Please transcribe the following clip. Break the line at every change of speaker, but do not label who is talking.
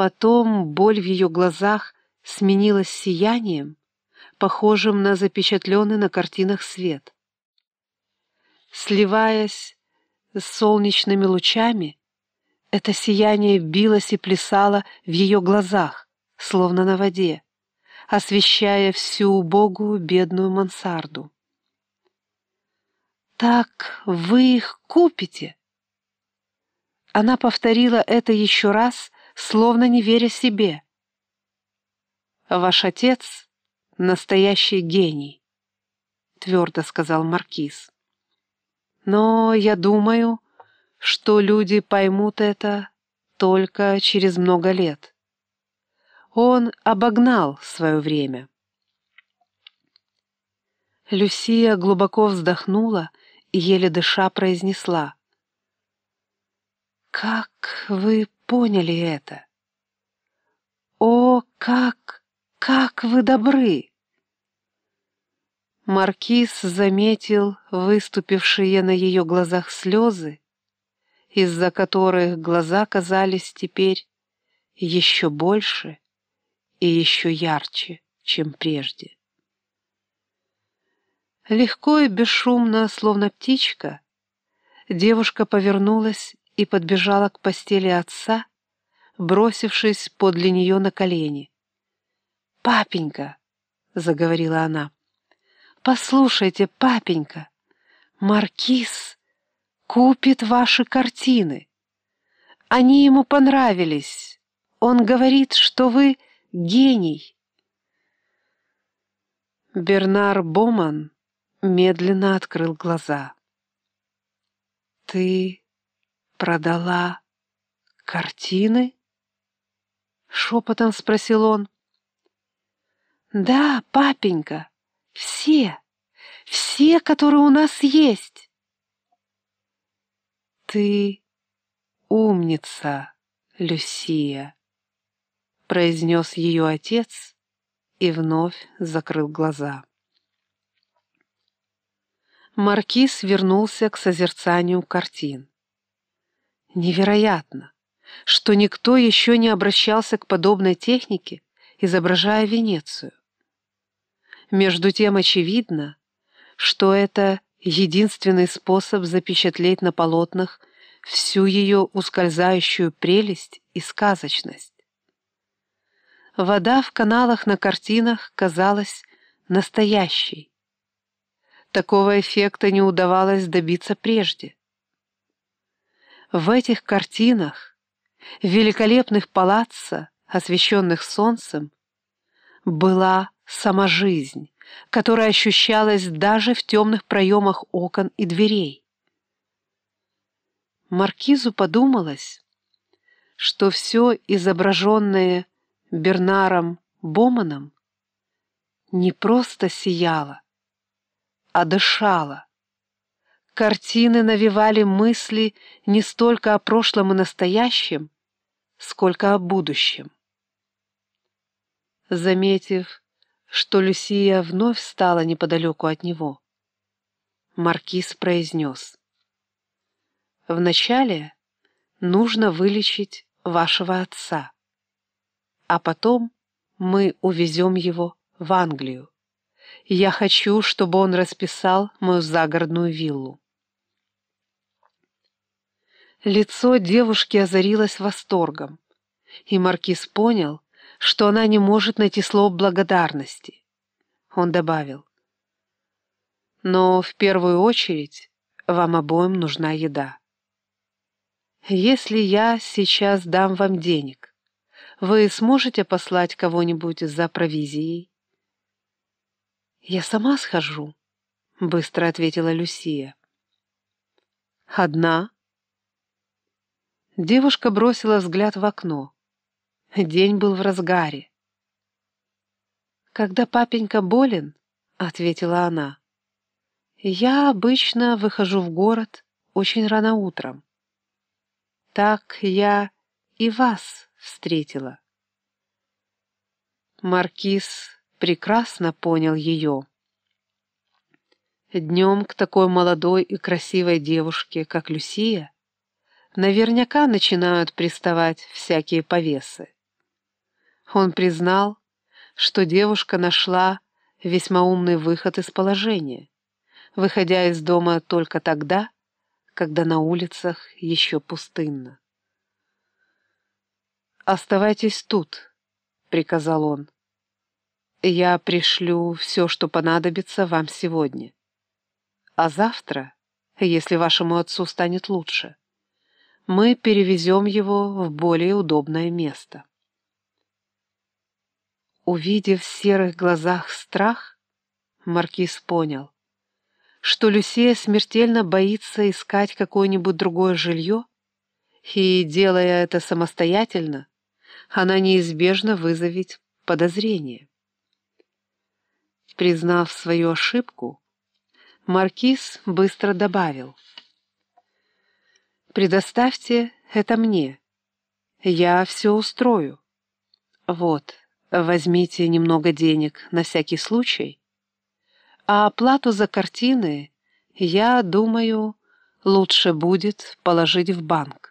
Потом боль в ее глазах сменилась сиянием, похожим на запечатленный на картинах свет. Сливаясь с солнечными лучами, это сияние билось и плясало в ее глазах, словно на воде, освещая всю убогую бедную мансарду. «Так вы их купите?» Она повторила это еще раз, словно не веря себе. «Ваш отец — настоящий гений», — твердо сказал Маркиз. «Но я думаю, что люди поймут это только через много лет. Он обогнал свое время». Люсия глубоко вздохнула и, еле дыша, произнесла. «Как вы поняли это? О, как, как вы добры!» Маркиз заметил выступившие на ее глазах слезы, из-за которых глаза казались теперь еще больше и еще ярче, чем прежде. Легко и бесшумно, словно птичка, девушка повернулась и подбежала к постели отца, бросившись подле нее на колени. «Папенька!» — заговорила она. «Послушайте, папенька, Маркиз купит ваши картины. Они ему понравились. Он говорит, что вы гений». Бернар Боман медленно открыл глаза. «Ты продала картины?» Шепотом спросил он. «Да, папенька, все, все, которые у нас есть». «Ты умница, Люсия», — произнес ее отец и вновь закрыл глаза. Маркиз вернулся к созерцанию картин. Невероятно, что никто еще не обращался к подобной технике, изображая Венецию. Между тем очевидно, что это единственный способ запечатлеть на полотнах всю ее ускользающую прелесть и сказочность. Вода в каналах на картинах казалась настоящей, Такого эффекта не удавалось добиться прежде. В этих картинах, великолепных палаццо, освещенных солнцем, была сама жизнь, которая ощущалась даже в темных проемах окон и дверей. Маркизу подумалось, что все изображенное Бернаром Боманом не просто сияло, а дышала. Картины навевали мысли не столько о прошлом и настоящем, сколько о будущем. Заметив, что Люсия вновь стала неподалеку от него, Маркиз произнес. «Вначале нужно вылечить вашего отца, а потом мы увезем его в Англию. Я хочу, чтобы он расписал мою загородную виллу. Лицо девушки озарилось восторгом, и Маркиз понял, что она не может найти слов благодарности. Он добавил, «Но в первую очередь вам обоим нужна еда. Если я сейчас дам вам денег, вы сможете послать кого-нибудь за провизией?» «Я сама схожу», — быстро ответила Люсия. «Одна?» Девушка бросила взгляд в окно. День был в разгаре. «Когда папенька болен», — ответила она, — «я обычно выхожу в город очень рано утром. Так я и вас встретила». Маркиз прекрасно понял ее. Днем к такой молодой и красивой девушке, как Люсия, наверняка начинают приставать всякие повесы. Он признал, что девушка нашла весьма умный выход из положения, выходя из дома только тогда, когда на улицах еще пустынно. «Оставайтесь тут», — приказал он. «Я пришлю все, что понадобится вам сегодня. А завтра, если вашему отцу станет лучше, мы перевезем его в более удобное место». Увидев в серых глазах страх, Маркиз понял, что Люсия смертельно боится искать какое-нибудь другое жилье, и, делая это самостоятельно, она неизбежно вызовет подозрение. Признав свою ошибку, Маркиз быстро добавил. «Предоставьте это мне. Я все устрою. Вот». Возьмите немного денег на всякий случай. А оплату за картины, я думаю, лучше будет положить в банк.